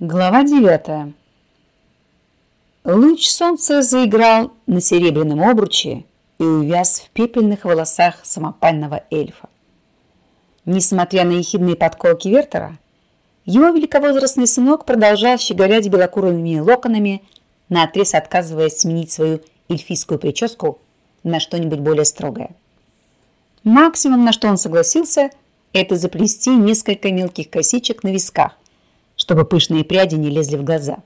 Глава девятая. Луч солнца заиграл на серебряном обруче и увяз в пепельных волосах самопального эльфа. Несмотря на ехидные подколки Вертера, его великовозрастный сынок продолжал щеголять белокурыми локонами, наотрез отказываясь сменить свою эльфийскую прическу на что-нибудь более строгое. Максимум, на что он согласился, это заплести несколько мелких косичек на висках, чтобы пышные пряди не лезли в глаза.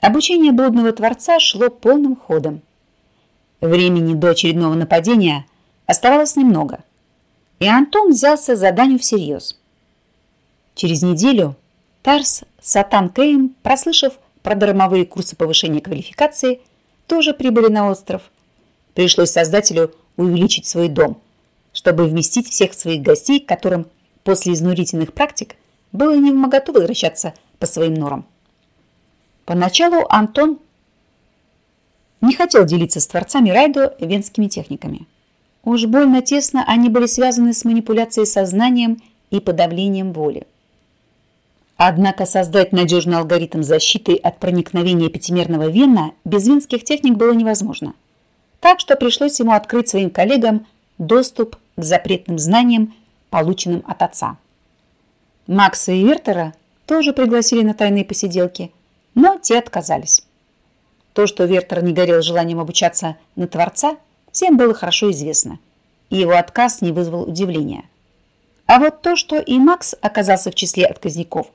Обучение блудного творца шло полным ходом. Времени до очередного нападения оставалось немного, и Антон взялся за заданию всерьез. Через неделю Тарс Сатан Кейм, прослышав про дармовые курсы повышения квалификации, тоже прибыли на остров. Пришлось создателю увеличить свой дом, чтобы вместить всех своих гостей, которым после изнурительных практик – было не в моготу возвращаться по своим норам. Поначалу Антон не хотел делиться с творцами Райдо венскими техниками. Уж больно тесно они были связаны с манипуляцией сознанием и подавлением воли. Однако создать надежный алгоритм защиты от проникновения пятимерного вена без венских техник было невозможно. Так что пришлось ему открыть своим коллегам доступ к запретным знаниям, полученным от отца. Макса и Вертера тоже пригласили на тайные посиделки, но те отказались. То, что Вертер не горел желанием обучаться на Творца, всем было хорошо известно, и его отказ не вызвал удивления. А вот то, что и Макс оказался в числе отказников,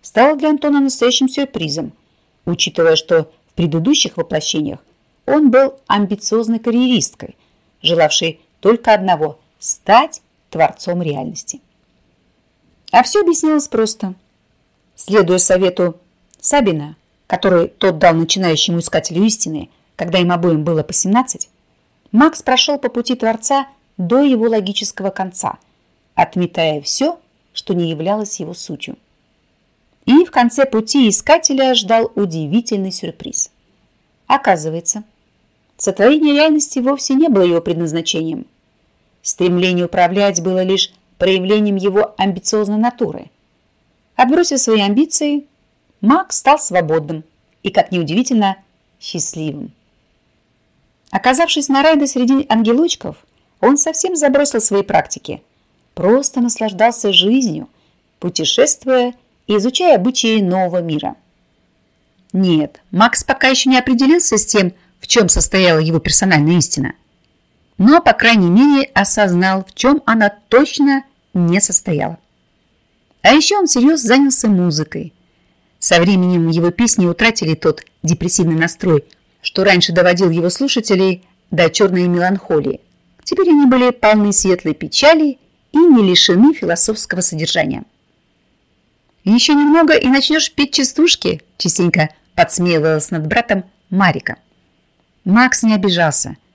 стало для Антона настоящим сюрпризом, учитывая, что в предыдущих воплощениях он был амбициозной карьеристкой, желавшей только одного – стать творцом реальности. А все объяснялось просто. Следуя совету Сабина, который тот дал начинающему искателю истины, когда им обоим было по 17, Макс прошел по пути Творца до его логического конца, отметая все, что не являлось его сутью. И в конце пути искателя ждал удивительный сюрприз. Оказывается, сотворение реальности вовсе не было его предназначением. Стремление управлять было лишь проявлением его амбициозной натуры. Отбросив свои амбиции, Мак стал свободным и, как неудивительно, счастливым. Оказавшись на райде среди ангелочков, он совсем забросил свои практики, просто наслаждался жизнью, путешествуя и изучая обычаи нового мира. Нет, Макс пока еще не определился с тем, в чем состояла его персональная истина – но, по крайней мере, осознал, в чем она точно не состояла. А еще он всерьез занялся музыкой. Со временем его песни утратили тот депрессивный настрой, что раньше доводил его слушателей до черной меланхолии. Теперь они были полны светлой печали и не лишены философского содержания. «Еще немного и начнешь петь частушки», частенько подсмеивалась над братом Марика. Макс не обижался –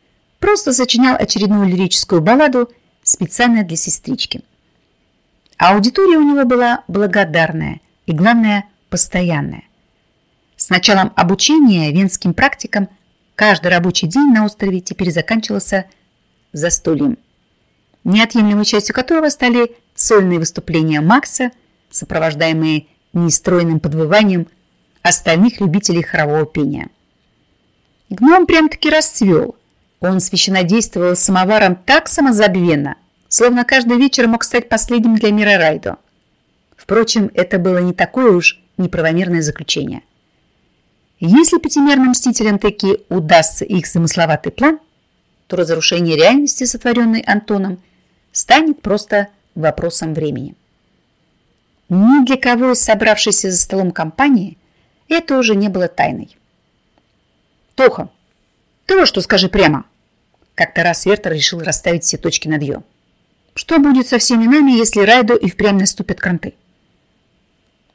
просто сочинял очередную лирическую балладу специально для сестрички. аудитория у него была благодарная и, главное, постоянная. С началом обучения венским практикам каждый рабочий день на острове теперь заканчивался застольем, неотъемлемой частью которого стали сольные выступления Макса, сопровождаемые нестройным подвыванием остальных любителей хорового пения. Гном прям-таки расцвел – он священодействовал самоваром так самозабвенно, словно каждый вечер мог стать последним для мира Райдо. Впрочем, это было не такое уж неправомерное заключение. Если пятимерным мстителям таки удастся их замысловатый план, то разрушение реальности, сотворенной Антоном, станет просто вопросом времени. Ни для кого из собравшейся за столом компании это уже не было тайной. «Тоха, ты что скажи прямо!» Как-то раз Вертер решил расставить все точки над «ё». Что будет со всеми нами, если Райдо и впрямь наступят кранты?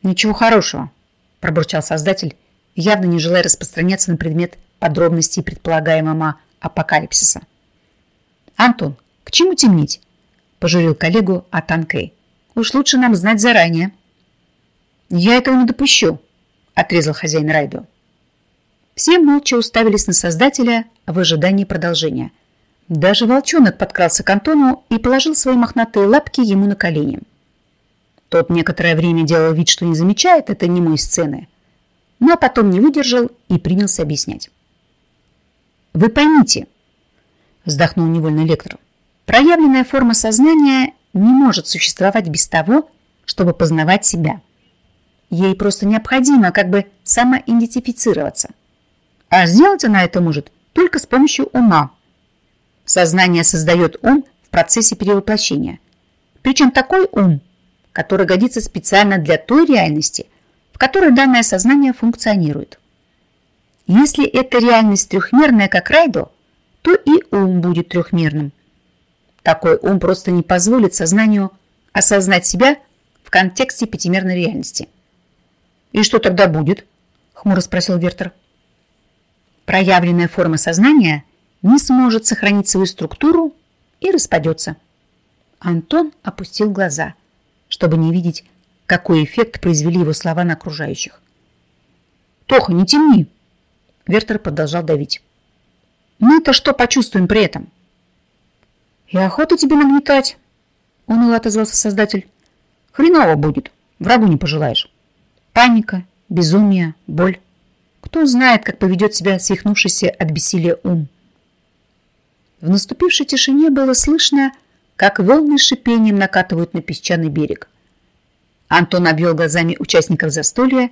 Ничего хорошего, пробурчал создатель, явно не желая распространяться на предмет подробностей предполагаемого апокалипсиса. Антон, к чему темнить? Пожурил коллегу Атан Кэй. Уж лучше нам знать заранее. Я этого не допущу, отрезал хозяин Райдо. Все молча уставились на создателя в ожидании продолжения – даже волчонок подкрался к Антону и положил свои мохнатые лапки ему на колени. Тот некоторое время делал вид, что не замечает это немой сцены, но потом не выдержал и принялся объяснять. «Вы поймите», – вздохнул невольно лектор, «проявленная форма сознания не может существовать без того, чтобы познавать себя. Ей просто необходимо как бы самоидентифицироваться. А сделать она это может только с помощью ума. Сознание создает ум в процессе перевоплощения. Причем такой ум, который годится специально для той реальности, в которой данное сознание функционирует. Если эта реальность трехмерная, как Райдо, то и ум будет трехмерным. Такой ум просто не позволит сознанию осознать себя в контексте пятимерной реальности. «И что тогда будет?» – хмуро спросил Вертер. Проявленная форма сознания не сможет сохранить свою структуру и распадется. Антон опустил глаза, чтобы не видеть, какой эффект произвели его слова на окружающих. «Тоха, не темни!» Вертер продолжал давить. «Мы-то что почувствуем при этом?» «И охота тебе нагнетать!» Уныло отозвался создатель. «Хреново будет, врагу не пожелаешь. Паника, безумие, боль. Кто знает, как поведет себя свихнувшийся от бессилия ум?» В наступившей тишине было слышно, как волны шипением накатывают на песчаный берег. Антон обвел глазами участников застолья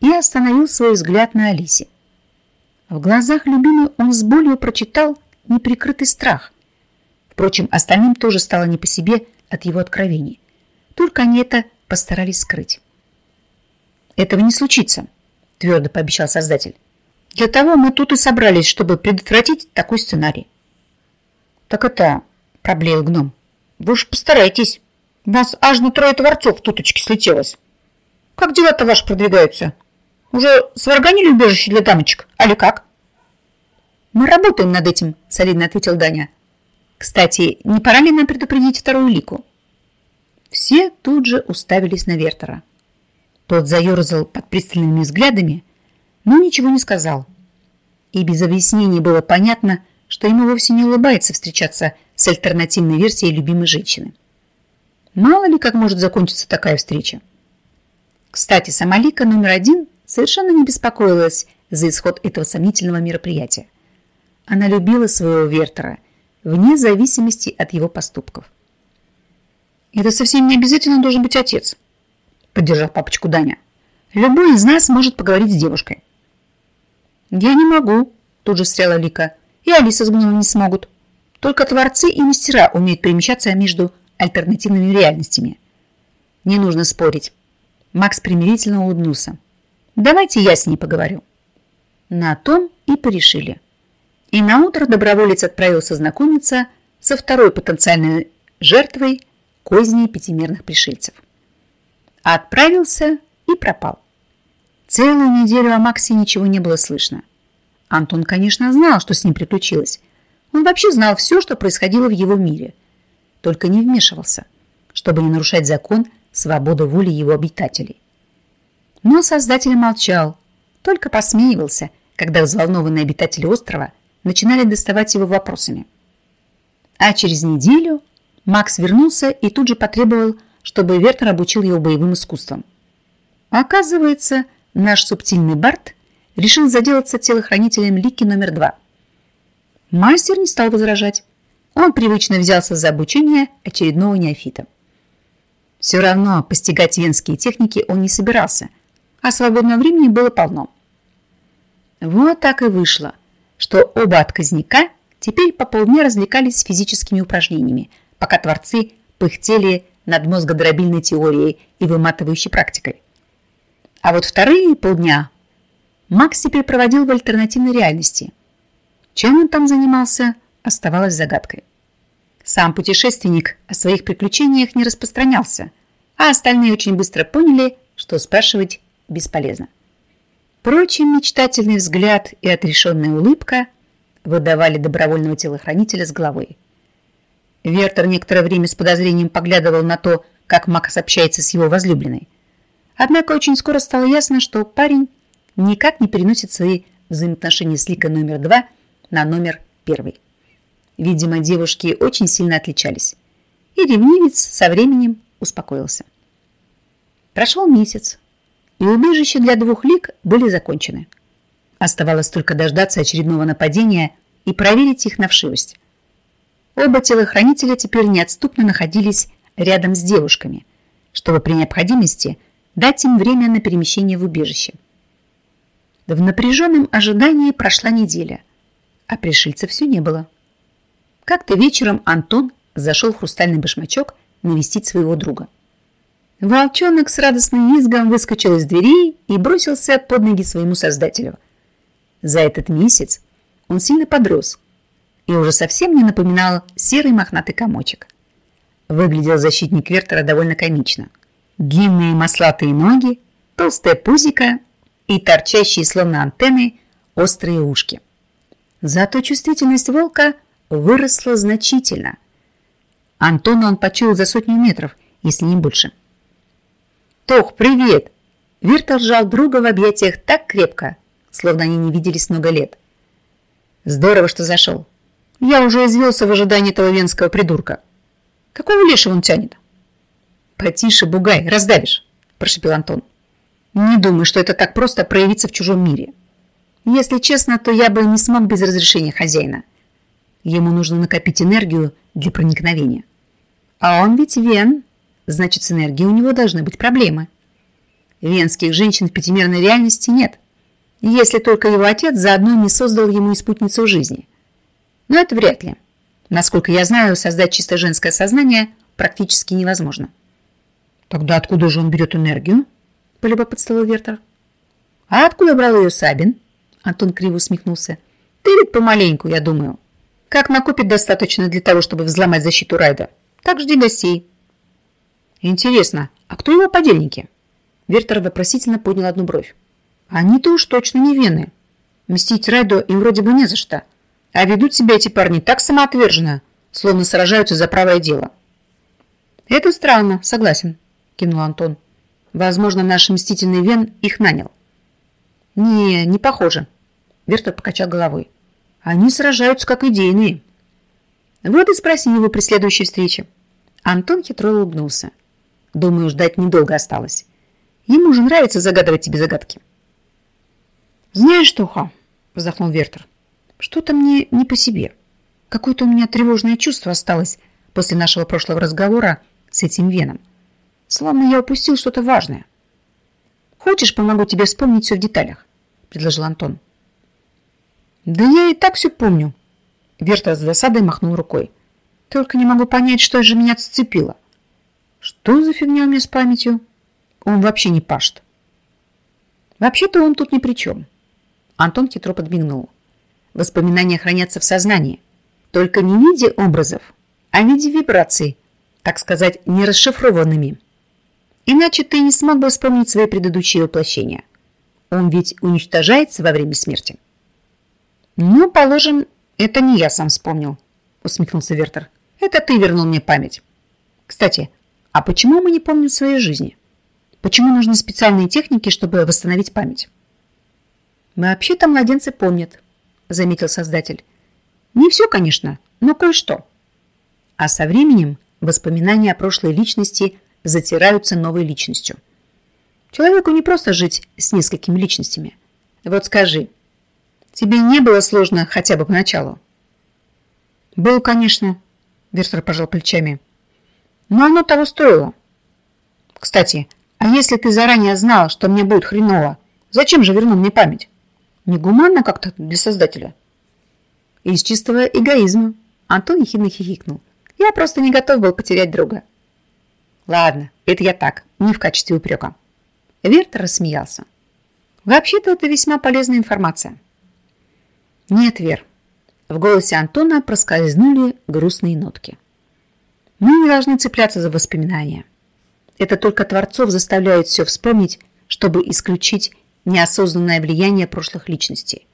и остановил свой взгляд на Алисе. В глазах любимой он с болью прочитал неприкрытый страх. Впрочем, остальным тоже стало не по себе от его откровений. Только они это постарались скрыть. «Этого не случится», – твердо пообещал создатель. «Для того мы тут и собрались, чтобы предотвратить такой сценарий». «Так это...» – проблеял гном. «Вы уж постарайтесь. У нас аж на трое творцов туточки слетелось. Как дела-то ваши продвигаются?» Уже сварганили убежище для дамочек? Али как? Мы работаем над этим, солидно ответил Даня. Кстати, не пора ли нам предупредить вторую лику? Все тут же уставились на Вертера. Тот заерзал под пристальными взглядами, но ничего не сказал. И без объяснений было понятно, что ему вовсе не улыбается встречаться с альтернативной версией любимой женщины. Мало ли как может закончиться такая встреча. Кстати, сама Лика номер один совершенно не беспокоилась за исход этого сомнительного мероприятия. Она любила своего Вертера, вне зависимости от его поступков. «Это совсем не обязательно должен быть отец», – поддержал папочку Даня. «Любой из нас может поговорить с девушкой». «Я не могу», – тут же встряла Лика. «И Алиса с Гномом не смогут. Только творцы и мастера умеют перемещаться между альтернативными реальностями». «Не нужно спорить». Макс примирительно улыбнулся. Давайте я с ней поговорю. На том и порешили. И на утро доброволец отправился знакомиться со второй потенциальной жертвой козней пятимерных пришельцев. Отправился и пропал. Целую неделю о Максе ничего не было слышно. Антон, конечно, знал, что с ним приключилось. Он вообще знал все, что происходило в его мире. Только не вмешивался, чтобы не нарушать закон свободы воли его обитателей. Но создатель молчал, только посмеивался, когда взволнованные обитатели острова начинали доставать его вопросами. А через неделю Макс вернулся и тут же потребовал, чтобы Вертер обучил его боевым искусствам. Оказывается, наш субтильный Барт решил заделаться телохранителем Лики номер два. Мастер не стал возражать. Он привычно взялся за обучение очередного неофита. Все равно постигать венские техники он не собирался, а свободного времени было полно. Вот так и вышло, что оба отказника теперь по полдня развлекались физическими упражнениями, пока творцы пыхтели над мозгодробильной теорией и выматывающей практикой. А вот вторые полдня Макс теперь проводил в альтернативной реальности. Чем он там занимался, оставалось загадкой. Сам путешественник о своих приключениях не распространялся, а остальные очень быстро поняли, что спрашивать бесполезно. Впрочем, мечтательный взгляд и отрешенная улыбка выдавали добровольного телохранителя с головой. Вертер некоторое время с подозрением поглядывал на то, как Макс общается с его возлюбленной. Однако очень скоро стало ясно, что парень никак не переносит свои взаимоотношения с Ликой номер два на номер первый. Видимо, девушки очень сильно отличались. И ревнивец со временем успокоился. Прошел месяц, и убежища для двух лиг были закончены. Оставалось только дождаться очередного нападения и проверить их на вшивость. Оба телохранителя теперь неотступно находились рядом с девушками, чтобы при необходимости дать им время на перемещение в убежище. В напряженном ожидании прошла неделя, а пришельцев все не было. Как-то вечером Антон зашел в хрустальный башмачок навестить своего друга. Волчонок с радостным визгом выскочил из дверей и бросился под ноги своему создателю. За этот месяц он сильно подрос и уже совсем не напоминал серый мохнатый комочек. Выглядел защитник Вертера довольно комично. Длинные маслатые ноги, толстая пузика и торчащие словно антенны острые ушки. Зато чувствительность волка выросла значительно. Антона он почуял за сотню метров, если не больше. «Тох, привет!» Виртл сжал друга в объятиях так крепко, словно они не виделись много лет. «Здорово, что зашел. Я уже извелся в ожидании этого венского придурка. Какого лешего он тянет?» «Потише, бугай, раздавишь», – прошепел Антон. «Не думаю, что это так просто проявиться в чужом мире. Если честно, то я бы не смог без разрешения хозяина. Ему нужно накопить энергию для проникновения. А он ведь вен, значит, с энергией у него должны быть проблемы. Венских женщин в пятимерной реальности нет, если только его отец заодно не создал ему и спутницу жизни. Но это вряд ли. Насколько я знаю, создать чисто женское сознание практически невозможно. Тогда откуда же он берет энергию? Полюбопытствовал Вертер. А откуда брал ее Сабин? Антон криво усмехнулся. Ты ведь помаленьку, я думаю. Как накопит достаточно для того, чтобы взломать защиту Райда, так жди гостей. Интересно, а кто его подельники? Вертер вопросительно поднял одну бровь. Они-то уж точно не вены. Мстить Райду им вроде бы не за что. А ведут себя эти парни так самоотверженно, словно сражаются за правое дело. Это странно, согласен, кинул Антон. Возможно, наш мстительный Вен их нанял. Не, не похоже. Вертер покачал головой. Они сражаются как идейные. Вот и спроси его при следующей встрече. Антон хитро улыбнулся. Думаю, ждать недолго осталось. Ему же нравится загадывать тебе загадки. Знаешь, Тоха, вздохнул Вертер, что-то мне не по себе. Какое-то у меня тревожное чувство осталось после нашего прошлого разговора с этим Веном. Словно я упустил что-то важное. Хочешь, помогу тебе вспомнить все в деталях? Предложил Антон. Да я и так все помню. Вертер с досадой махнул рукой. Только не могу понять, что же меня зацепило. Что за фигня у меня с памятью? Он вообще не пашет. Вообще-то он тут ни при чем. Антон хитро подмигнул. Воспоминания хранятся в сознании. Только не в виде образов, а в виде вибраций, так сказать, не расшифрованными. Иначе ты не смог бы вспомнить свои предыдущие воплощения. Он ведь уничтожается во время смерти. Ну, положим, это не я сам вспомнил, усмехнулся Вертер. Это ты вернул мне память. Кстати, а почему мы не помним своей жизни? Почему нужны специальные техники, чтобы восстановить память? Вообще-то младенцы помнят, заметил создатель. Не все, конечно, но кое-что. А со временем воспоминания о прошлой личности затираются новой личностью. Человеку не просто жить с несколькими личностями. Вот скажи, Тебе не было сложно хотя бы поначалу? Был, конечно, Вертер пожал плечами. Но оно того стоило. Кстати, а если ты заранее знал, что мне будет хреново, зачем же вернул мне память? Негуманно как-то для создателя. Из чистого эгоизма. Антон ехидно хихикнул. Я просто не готов был потерять друга. Ладно, это я так, не в качестве упрека. Вертер рассмеялся. Вообще-то это весьма полезная информация. «Нет, Вер». В голосе Антона проскользнули грустные нотки. «Мы не должны цепляться за воспоминания. Это только Творцов заставляет все вспомнить, чтобы исключить неосознанное влияние прошлых личностей.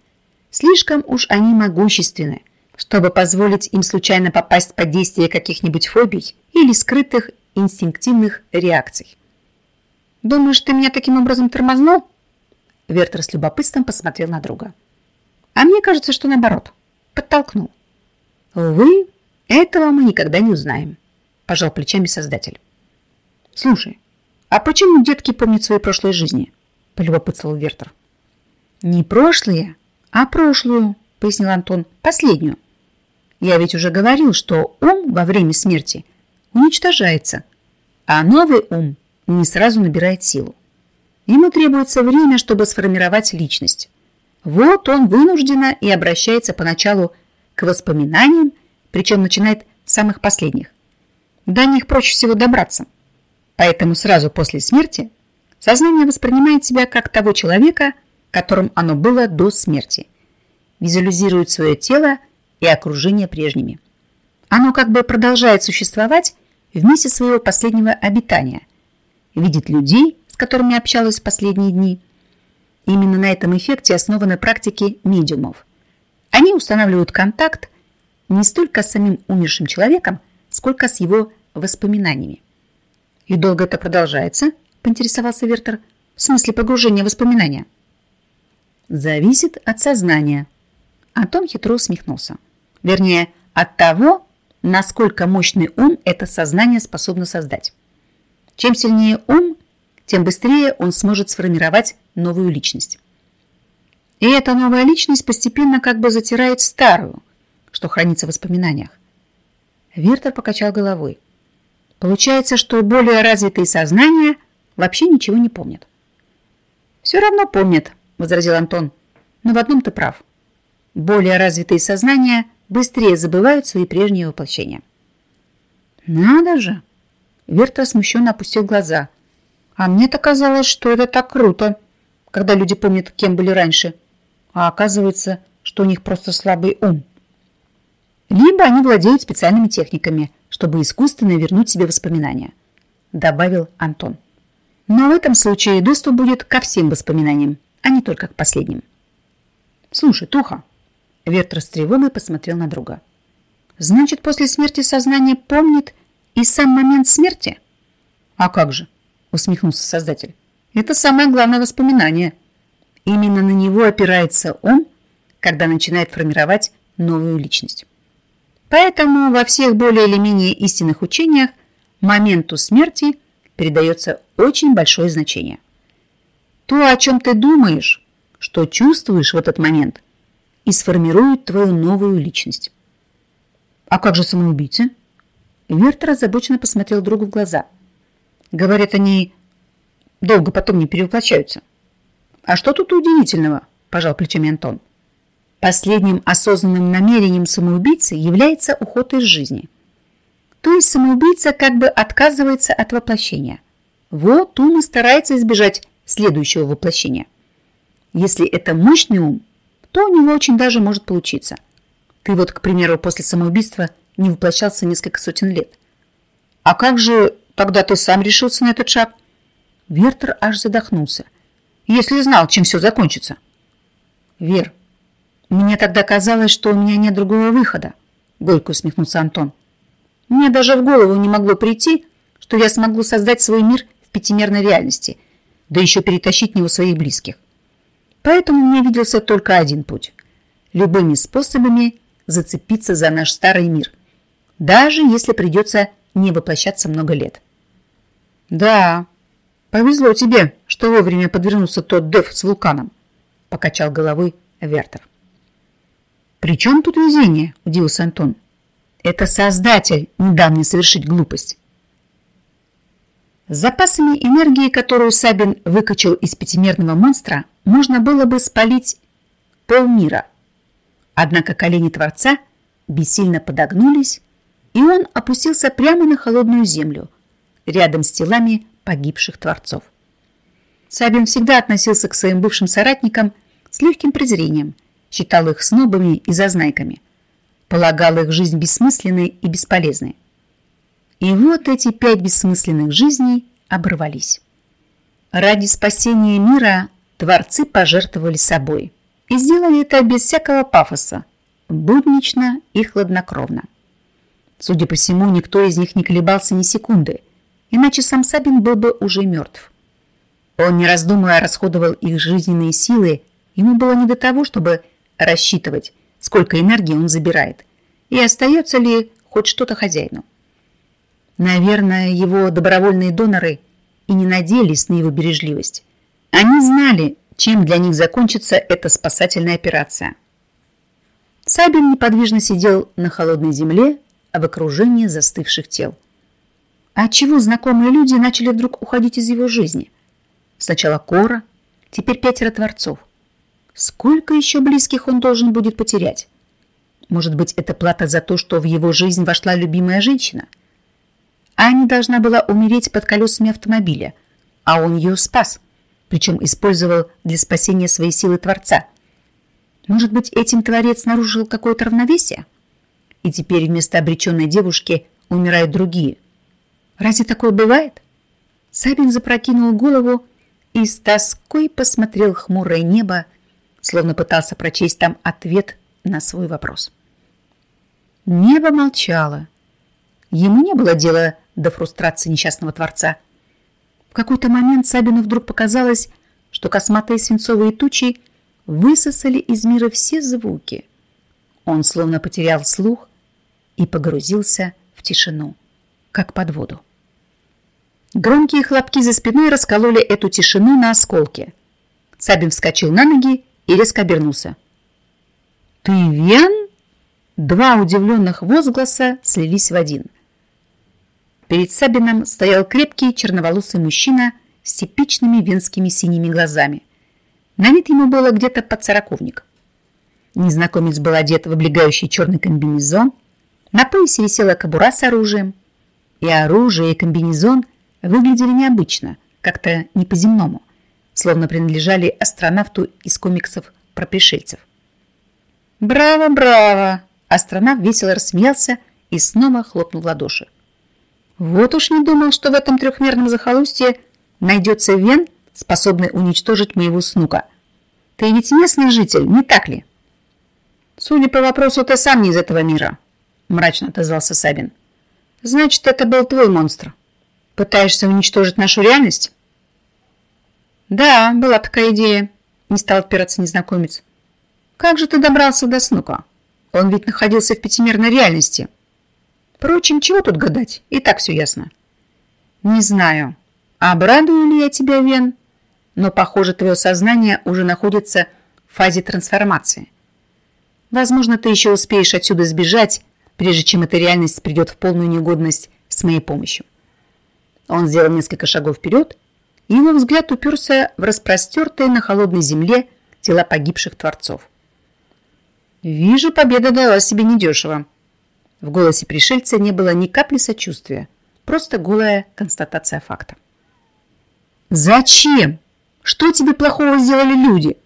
Слишком уж они могущественны, чтобы позволить им случайно попасть под действие каких-нибудь фобий или скрытых инстинктивных реакций. «Думаешь, ты меня таким образом тормознул?» Вертер с любопытством посмотрел на друга. А мне кажется, что наоборот. Подтолкнул. Увы, этого мы никогда не узнаем, пожал плечами создатель. Слушай, А почему детки помнят свои прошлые жизни? Полюбопытствовал Вертер. Не прошлые, а прошлую, пояснил Антон, последнюю. Я ведь уже говорил, что ум во время смерти уничтожается, а новый ум не сразу набирает силу. Ему требуется время, чтобы сформировать личность. Вот он вынужденно и обращается поначалу к воспоминаниям, причем начинает с самых последних. До них проще всего добраться. Поэтому сразу после смерти сознание воспринимает себя как того человека, которым оно было до смерти. Визуализирует свое тело и окружение прежними. Оно как бы продолжает существовать в месте своего последнего обитания, видит людей, с которыми общалась в последние дни. Именно на этом эффекте основаны практики медиумов. Они устанавливают контакт не столько с самим умершим человеком, сколько с его воспоминаниями. «И долго это продолжается?» – поинтересовался Вертер. «В смысле погружения воспоминания?» «Зависит от сознания». Антон хитро усмехнулся. Вернее, от того, насколько мощный ум это сознание способно создать. Чем сильнее ум, тем быстрее он сможет сформировать новую личность. И эта новая личность постепенно как бы затирает старую, что хранится в воспоминаниях. Вертер покачал головой. Получается, что более развитые сознания вообще ничего не помнят. «Все равно помнят», — возразил Антон. «Но в одном ты прав. Более развитые сознания быстрее забывают свои прежние воплощения». «Надо же!» Вертер смущенно опустил глаза. «А мне-то казалось, что это так круто, когда люди помнят, кем были раньше. А оказывается, что у них просто слабый ум». Либо они владеют специальными техниками – чтобы искусственно вернуть себе воспоминания», – добавил Антон. «Но в этом случае доступ будет ко всем воспоминаниям, а не только к последним». «Слушай, Туха», – Вертер с тревогой посмотрел на друга. «Значит, после смерти сознание помнит и сам момент смерти?» «А как же?» – усмехнулся создатель. «Это самое главное воспоминание. Именно на него опирается он, когда начинает формировать новую личность». Поэтому во всех более или менее истинных учениях моменту смерти передается очень большое значение. То, о чем ты думаешь, что чувствуешь в этот момент, и сформирует твою новую личность. А как же самоубийцы? Вертер озабоченно посмотрел другу в глаза. Говорят, они долго потом не перевоплощаются. А что тут удивительного? Пожал плечами Антон. Последним осознанным намерением самоубийцы является уход из жизни. То есть самоубийца как бы отказывается от воплощения. Вот ум и старается избежать следующего воплощения. Если это мощный ум, то у него очень даже может получиться. Ты вот, к примеру, после самоубийства не воплощался несколько сотен лет. А как же тогда ты сам решился на этот шаг? Вертер аж задохнулся. Если знал, чем все закончится. Вер, мне тогда казалось, что у меня нет другого выхода, горько усмехнулся Антон. Мне даже в голову не могло прийти, что я смогу создать свой мир в пятимерной реальности, да еще перетащить в него своих близких. Поэтому мне виделся только один путь – любыми способами зацепиться за наш старый мир, даже если придется не воплощаться много лет. Да, повезло тебе, что вовремя подвернулся тот деф с вулканом, покачал головой Вертер. «При чем тут везение?» – удивился Антон. «Это Создатель не дал мне совершить глупость». С запасами энергии, которую Сабин выкачал из пятимерного монстра, можно было бы спалить полмира. Однако колени Творца бессильно подогнулись, и он опустился прямо на холодную землю, рядом с телами погибших Творцов. Сабин всегда относился к своим бывшим соратникам с легким презрением – считал их снобами и зазнайками, полагал их жизнь бессмысленной и бесполезной. И вот эти пять бессмысленных жизней оборвались. Ради спасения мира творцы пожертвовали собой и сделали это без всякого пафоса, буднично и хладнокровно. Судя по всему, никто из них не колебался ни секунды, иначе сам Сабин был бы уже мертв. Он, не раздумывая, расходовал их жизненные силы, ему было не до того, чтобы рассчитывать, сколько энергии он забирает, и остается ли хоть что-то хозяину. Наверное, его добровольные доноры и не надеялись на его бережливость. Они знали, чем для них закончится эта спасательная операция. Сабин неподвижно сидел на холодной земле в окружении застывших тел. А чего знакомые люди начали вдруг уходить из его жизни? Сначала Кора, теперь пятеро творцов. Сколько еще близких он должен будет потерять? Может быть, это плата за то, что в его жизнь вошла любимая женщина? Аня должна была умереть под колесами автомобиля, а он ее спас, причем использовал для спасения своей силы Творца. Может быть, этим Творец нарушил какое-то равновесие? И теперь вместо обреченной девушки умирают другие. Разве такое бывает? Сабин запрокинул голову и с тоской посмотрел хмурое небо, словно пытался прочесть там ответ на свой вопрос. Небо молчало. Ему не было дела до фрустрации несчастного Творца. В какой-то момент Сабину вдруг показалось, что косматые свинцовые тучи высосали из мира все звуки. Он словно потерял слух и погрузился в тишину, как под воду. Громкие хлопки за спиной раскололи эту тишину на осколки. Сабин вскочил на ноги и резко обернулся. «Ты Вен?» Два удивленных возгласа слились в один. Перед Сабином стоял крепкий черноволосый мужчина с типичными венскими синими глазами. На вид ему было где-то под сороковник. Незнакомец был одет в облегающий черный комбинезон, на поясе висела кобура с оружием, и оружие, и комбинезон выглядели необычно, как-то не по-земному, словно принадлежали астронавту из комиксов про пришельцев. «Браво, браво!» Астронавт весело рассмеялся и снова хлопнул в ладоши. «Вот уж не думал, что в этом трехмерном захолустье найдется вен, способный уничтожить моего снука. Ты ведь местный житель, не так ли?» «Судя по вопросу, ты сам не из этого мира», – мрачно отозвался Сабин. «Значит, это был твой монстр. Пытаешься уничтожить нашу реальность?» «Да, была такая идея», – не стал отпираться незнакомец. «Как же ты добрался до снука? Он ведь находился в пятимерной реальности». «Впрочем, чего тут гадать? И так все ясно». «Не знаю, обрадую ли я тебя, Вен, но, похоже, твое сознание уже находится в фазе трансформации. Возможно, ты еще успеешь отсюда сбежать, прежде чем эта реальность придет в полную негодность с моей помощью». Он сделал несколько шагов вперед, и его взгляд уперся в распростертые на холодной земле тела погибших творцов. «Вижу, победа дала себе недешево». В голосе пришельца не было ни капли сочувствия, просто голая констатация факта. «Зачем? Что тебе плохого сделали люди?»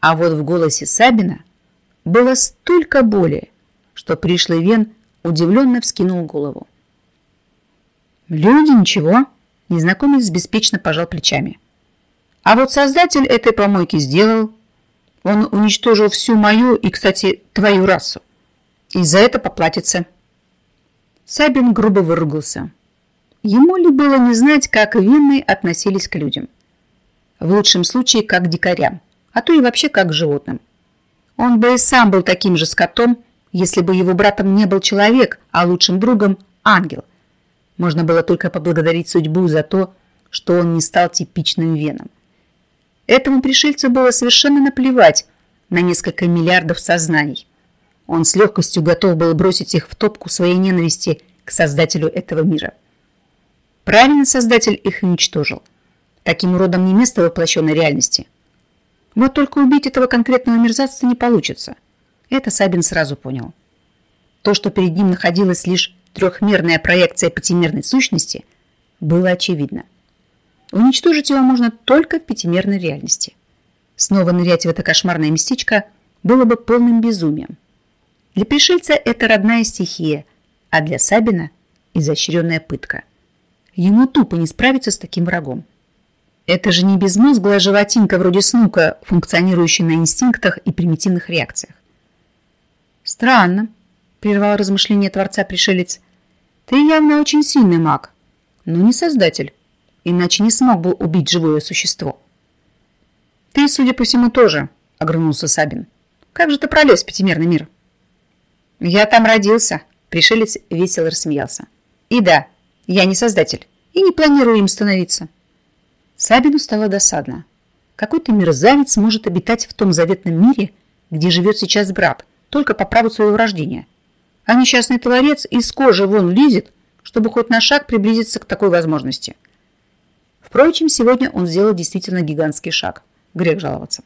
А вот в голосе Сабина было столько боли, что пришлый Вен удивленно вскинул голову. «Люди ничего», – незнакомец беспечно пожал плечами. «А вот создатель этой помойки сделал. Он уничтожил всю мою и, кстати, твою расу. И за это поплатится». Сабин грубо выругался. Ему ли было не знать, как винные относились к людям? В лучшем случае, как к дикарям, а то и вообще как к животным. Он бы и сам был таким же скотом, если бы его братом не был человек, а лучшим другом – ангел – можно было только поблагодарить судьбу за то, что он не стал типичным веном. Этому пришельцу было совершенно наплевать на несколько миллиардов сознаний. Он с легкостью готов был бросить их в топку своей ненависти к создателю этого мира. Правильно создатель их уничтожил. Таким уродом не место воплощенной реальности. Вот только убить этого конкретного мерзавца не получится. Это Сабин сразу понял. То, что перед ним находилось лишь трехмерная проекция пятимерной сущности, было очевидно. Уничтожить его можно только в пятимерной реальности. Снова нырять в это кошмарное местечко было бы полным безумием. Для пришельца это родная стихия, а для Сабина – изощренная пытка. Ему тупо не справиться с таким врагом. Это же не безмозглая животинка вроде снука, функционирующая на инстинктах и примитивных реакциях. Странно, прервал размышление Творца пришелец. Ты явно очень сильный маг, но не создатель, иначе не смог бы убить живое существо. Ты, судя по всему, тоже, огрызнулся Сабин. Как же ты пролез в пятимерный мир? Я там родился, пришелец весело рассмеялся. И да, я не создатель, и не планирую им становиться. Сабину стало досадно. Какой-то мерзавец может обитать в том заветном мире, где живет сейчас брат, только по праву своего рождения. А несчастный творец из кожи вон лезет, чтобы хоть на шаг приблизиться к такой возможности. Впрочем, сегодня он сделал действительно гигантский шаг. Грех жаловаться.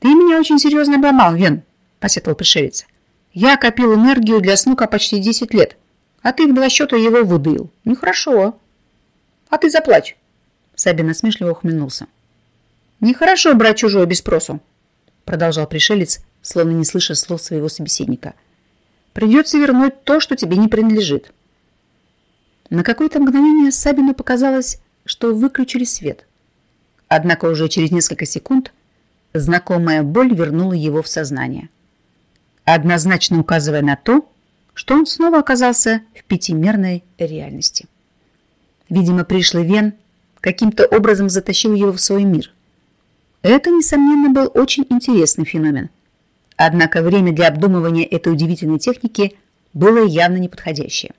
«Ты меня очень серьезно обломал, Вен», – посетовал пришелец. «Я копил энергию для снука почти 10 лет, а ты в два счета его выдаил. Нехорошо. А ты заплачь». Сабин насмешливо ухмыльнулся. «Нехорошо брать чужое без спросу», – продолжал пришелец, словно не слыша слов своего собеседника. «Придется вернуть то, что тебе не принадлежит». На какое-то мгновение Сабину показалось, что выключили свет. Однако уже через несколько секунд знакомая боль вернула его в сознание, однозначно указывая на то, что он снова оказался в пятимерной реальности. Видимо, пришлый Вен каким-то образом затащил его в свой мир. Это, несомненно, был очень интересный феномен. Однако время для обдумывания этой удивительной техники было явно неподходящее.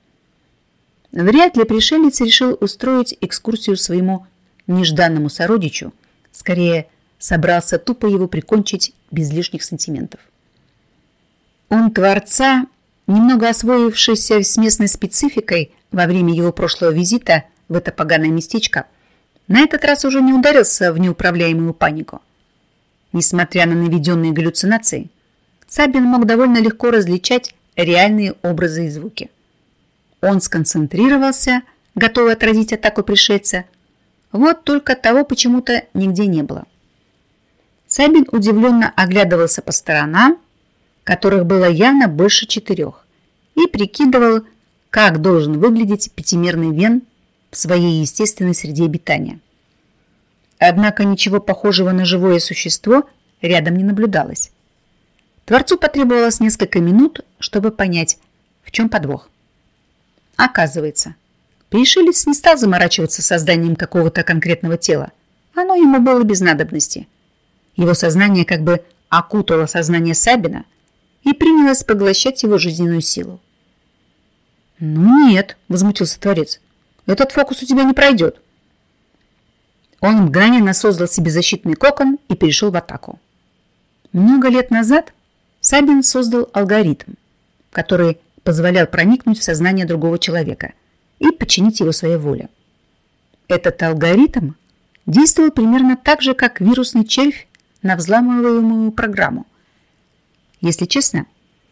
Вряд ли пришелец решил устроить экскурсию своему нежданному сородичу, скорее собрался тупо его прикончить без лишних сантиментов. Он Творца, немного освоившийся с местной спецификой во время его прошлого визита в это поганое местечко, на этот раз уже не ударился в неуправляемую панику. Несмотря на наведенные галлюцинации, Сабин мог довольно легко различать реальные образы и звуки. Он сконцентрировался, готовый отразить атаку пришельца. Вот только того почему-то нигде не было. Сабин удивленно оглядывался по сторонам, которых было явно больше четырех, и прикидывал, как должен выглядеть пятимерный вен в своей естественной среде обитания. Однако ничего похожего на живое существо рядом не наблюдалось. Творцу потребовалось несколько минут, чтобы понять, в чем подвох. Оказывается, пришелец не стал заморачиваться созданием какого-то конкретного тела. Оно ему было без надобности. Его сознание как бы окутало сознание Сабина и принялось поглощать его жизненную силу. «Ну нет», — возмутился Творец, — «этот фокус у тебя не пройдет». Он мгновенно создал себе защитный кокон и перешел в атаку. Много лет назад Сабин создал алгоритм, который позволял проникнуть в сознание другого человека и подчинить его своей воле. Этот алгоритм действовал примерно так же, как вирусный червь на взламываемую программу. Если честно,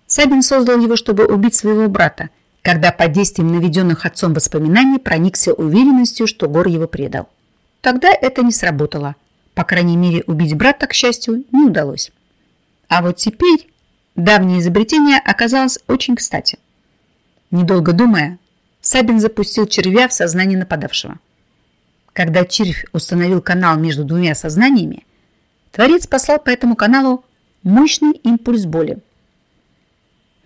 Сабин создал его, чтобы убить своего брата, когда под действием наведенных отцом воспоминаний проникся уверенностью, что Гор его предал. Тогда это не сработало. По крайней мере, убить брата, к счастью, не удалось. А вот теперь давнее изобретение оказалось очень кстати. Недолго думая, Сабин запустил червя в сознание нападавшего. Когда червь установил канал между двумя сознаниями, Творец послал по этому каналу мощный импульс боли.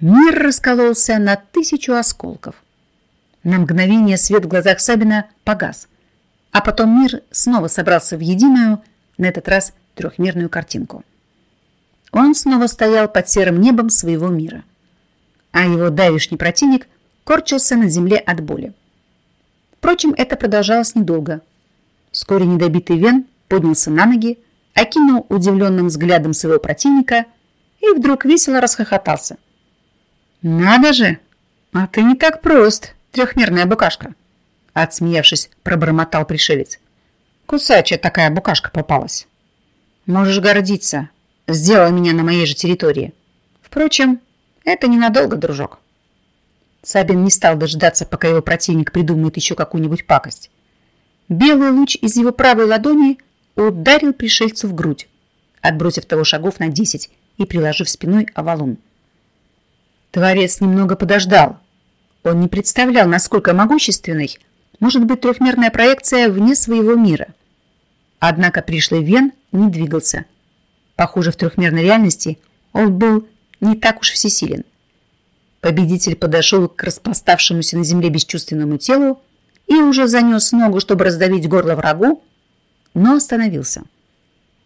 Мир раскололся на тысячу осколков. На мгновение свет в глазах Сабина погас, а потом мир снова собрался в единую, на этот раз трехмерную картинку. Он снова стоял под серым небом своего мира а его давишний противник корчился на земле от боли. Впрочем, это продолжалось недолго. Вскоре недобитый Вен поднялся на ноги, окинул удивленным взглядом своего противника и вдруг весело расхохотался. «Надо же! А ты не так прост, трехмерная букашка!» Отсмеявшись, пробормотал пришелец. «Кусачая такая букашка попалась. Можешь гордиться. Сделал меня на моей же территории. Впрочем, это ненадолго, дружок. Сабин не стал дожидаться, пока его противник придумает еще какую-нибудь пакость. Белый луч из его правой ладони ударил пришельцу в грудь, отбросив того шагов на десять и приложив спиной овалун. Творец немного подождал. Он не представлял, насколько могущественной может быть трехмерная проекция вне своего мира. Однако пришлый Вен не двигался. Похоже, в трехмерной реальности он был не так уж всесилен. Победитель подошел к распластавшемуся на земле бесчувственному телу и уже занес ногу, чтобы раздавить горло врагу, но остановился.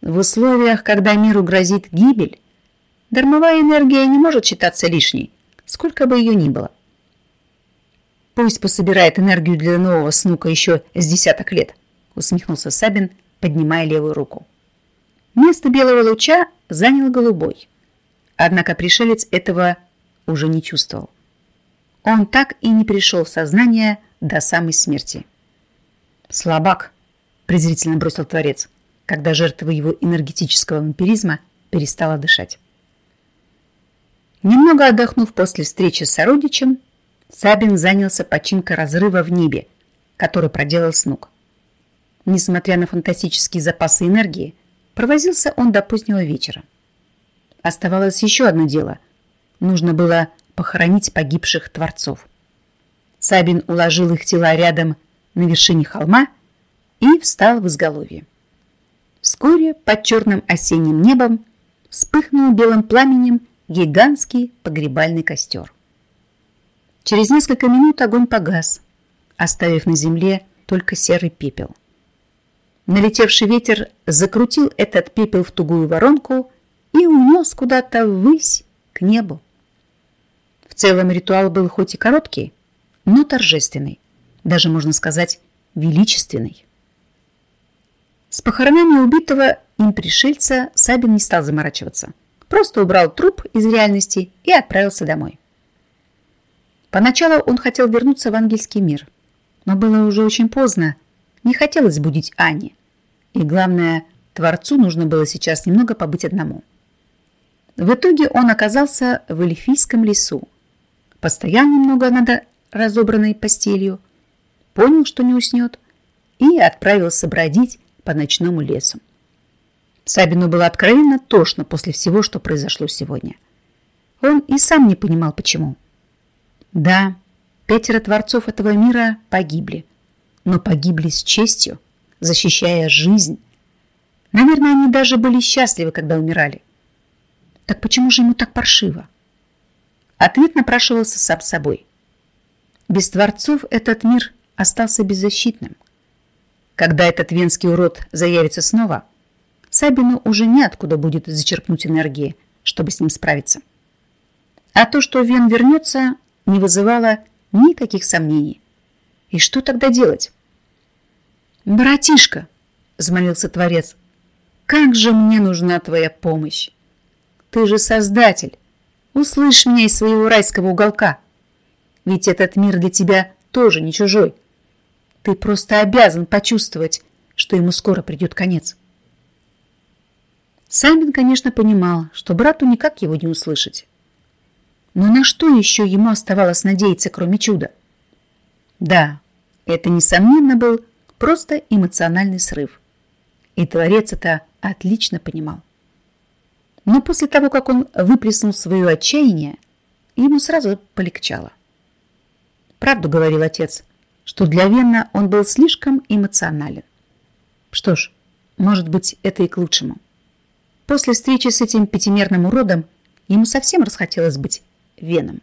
В условиях, когда миру грозит гибель, дармовая энергия не может считаться лишней, сколько бы ее ни было. Пусть пособирает энергию для нового снука еще с десяток лет, усмехнулся Сабин, поднимая левую руку. Место белого луча занял голубой. Однако пришелец этого уже не чувствовал. Он так и не пришел в сознание до самой смерти. «Слабак!» – презрительно бросил Творец, когда жертва его энергетического вампиризма перестала дышать. Немного отдохнув после встречи с сородичем, Сабин занялся починкой разрыва в небе, который проделал Снук. Несмотря на фантастические запасы энергии, провозился он до позднего вечера. Оставалось еще одно дело. Нужно было похоронить погибших творцов. Сабин уложил их тела рядом на вершине холма и встал в изголовье. Вскоре под черным осенним небом вспыхнул белым пламенем гигантский погребальный костер. Через несколько минут огонь погас, оставив на земле только серый пепел. Налетевший ветер закрутил этот пепел в тугую воронку и унес куда-то ввысь к небу. В целом ритуал был хоть и короткий, но торжественный, даже, можно сказать, величественный. С похоронами убитого им пришельца Сабин не стал заморачиваться. Просто убрал труп из реальности и отправился домой. Поначалу он хотел вернуться в ангельский мир, но было уже очень поздно, не хотелось будить Ани. И главное, Творцу нужно было сейчас немного побыть одному. В итоге он оказался в эльфийском лесу. Постоял немного над разобранной постелью, понял, что не уснет, и отправился бродить по ночному лесу. Сабину было откровенно тошно после всего, что произошло сегодня. Он и сам не понимал, почему. Да, пятеро творцов этого мира погибли, но погибли с честью, защищая жизнь. Наверное, они даже были счастливы, когда умирали. Так почему же ему так паршиво? Ответ напрашивался сам собой. Без творцов этот мир остался беззащитным. Когда этот венский урод заявится снова, Сабину уже неоткуда будет зачерпнуть энергии, чтобы с ним справиться. А то, что Вен вернется, не вызывало никаких сомнений. И что тогда делать? «Братишка!» – взмолился Творец. «Как же мне нужна твоя помощь! Ты же Создатель! Услышь меня из своего райского уголка! Ведь этот мир для тебя тоже не чужой. Ты просто обязан почувствовать, что ему скоро придет конец». Самин, конечно, понимал, что брату никак его не услышать. Но на что еще ему оставалось надеяться, кроме чуда? Да, это, несомненно, был просто эмоциональный срыв. И Творец это отлично понимал. Но после того, как он выплеснул свое отчаяние, ему сразу полегчало. Правду говорил отец, что для Венна он был слишком эмоционален. Что ж, может быть, это и к лучшему. После встречи с этим пятимерным уродом ему совсем расхотелось быть Веном.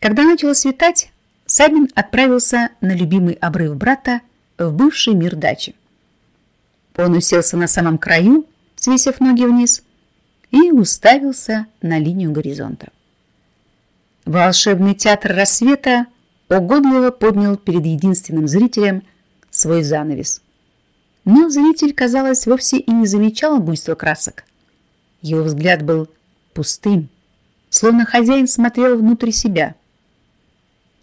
Когда начало светать, Сабин отправился на любимый обрыв брата в бывший мир дачи. Он уселся на самом краю, свесив ноги вниз, и уставился на линию горизонта. Волшебный театр рассвета угодливо поднял перед единственным зрителем свой занавес. Но зритель, казалось, вовсе и не замечал буйства красок. Его взгляд был пустым, словно хозяин смотрел внутрь себя.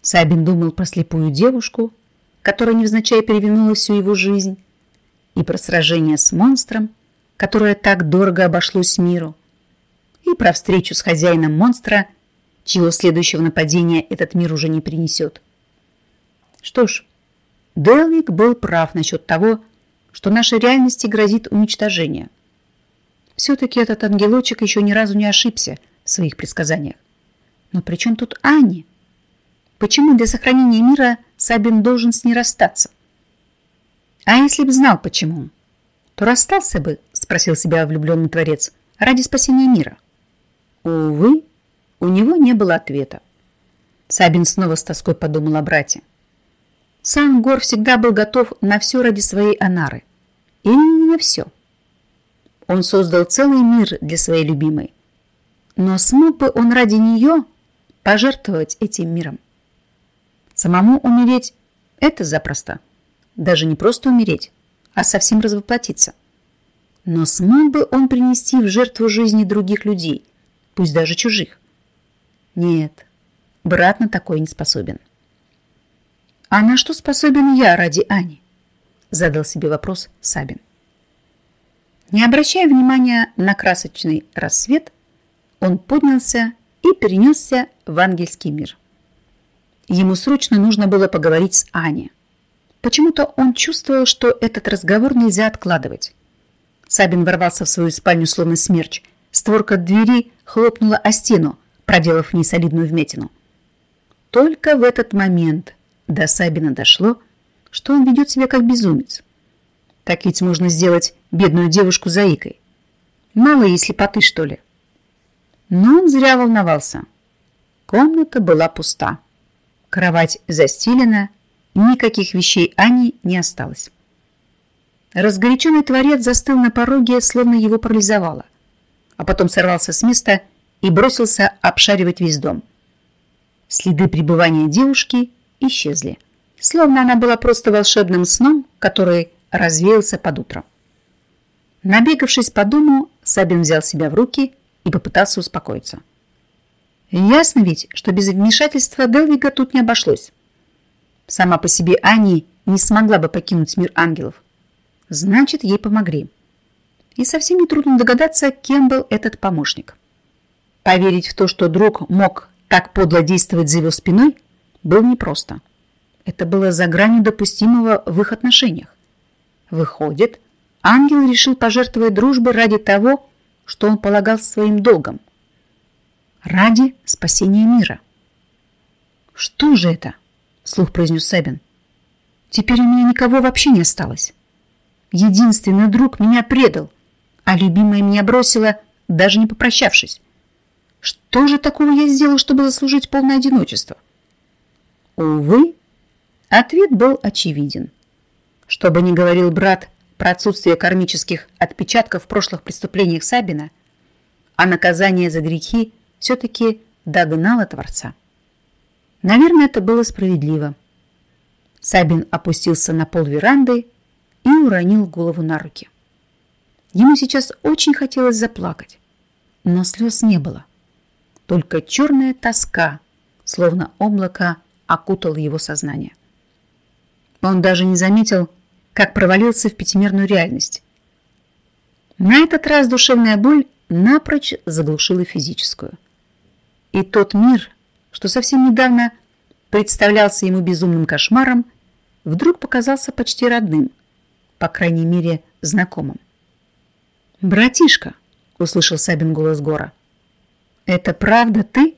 Сабин думал про слепую девушку, которая невзначай перевернула всю его жизнь, и про сражение с монстром, которое так дорого обошлось миру, и про встречу с хозяином монстра, чьего следующего нападения этот мир уже не принесет. Что ж, Делвик был прав насчет того, что нашей реальности грозит уничтожение. Все-таки этот ангелочек еще ни разу не ошибся в своих предсказаниях. Но при чем тут Ани? Почему для сохранения мира Сабин должен с ней расстаться? А если бы знал почему, то расстался бы, спросил себя влюбленный творец, ради спасения мира. Увы, у него не было ответа. Сабин снова с тоской подумал о брате. Сам Гор всегда был готов на все ради своей Анары. Или не на все. Он создал целый мир для своей любимой. Но смог бы он ради нее пожертвовать этим миром? Самому умереть – это запросто. Даже не просто умереть, а совсем развоплотиться. Но смог бы он принести в жертву жизни других людей, пусть даже чужих? Нет, брат на такой не способен. А на что способен я ради Ани? Задал себе вопрос Сабин. Не обращая внимания на красочный рассвет, он поднялся и перенесся в ангельский мир. Ему срочно нужно было поговорить с Аней. Почему-то он чувствовал, что этот разговор нельзя откладывать. Сабин ворвался в свою спальню, словно смерч. Створка двери хлопнула о стену, проделав в ней солидную вмятину. Только в этот момент до Сабина дошло, что он ведет себя как безумец. Так ведь можно сделать бедную девушку заикой. Мало, если поты, что ли. Но он зря волновался. Комната была пуста. Кровать застелена, никаких вещей Ани не осталось. Разгоряченный творец застыл на пороге, словно его парализовало, а потом сорвался с места и бросился обшаривать весь дом. Следы пребывания девушки исчезли, словно она была просто волшебным сном, который развеялся под утро. Набегавшись по дому, Сабин взял себя в руки и попытался успокоиться. Ясно ведь, что без вмешательства Делвига тут не обошлось. Сама по себе Ани не смогла бы покинуть мир ангелов. Значит, ей помогли. И совсем не трудно догадаться, кем был этот помощник. Поверить в то, что друг мог так подло действовать за его спиной, было непросто. Это было за гранью допустимого в их отношениях. Выходит, ангел решил пожертвовать дружбой ради того, что он полагал своим долгом. Ради спасения мира. «Что же это?» – слух произнес Себин. «Теперь у меня никого вообще не осталось. Единственный друг меня предал, а любимая меня бросила, даже не попрощавшись. Что же такого я сделал, чтобы заслужить полное одиночество?» Увы, ответ был очевиден. Что бы ни говорил брат про отсутствие кармических отпечатков в прошлых преступлениях Сабина, а наказание за грехи все-таки догнало Творца. Наверное, это было справедливо. Сабин опустился на пол веранды и уронил голову на руки. Ему сейчас очень хотелось заплакать, но слез не было. Только черная тоска, словно облако, окутала его сознание. Он даже не заметил, как провалился в пятимерную реальность. На этот раз душевная боль напрочь заглушила физическую. И тот мир, что совсем недавно представлялся ему безумным кошмаром, вдруг показался почти родным, по крайней мере, знакомым. «Братишка!» — услышал Сабин голос Гора. «Это правда ты?»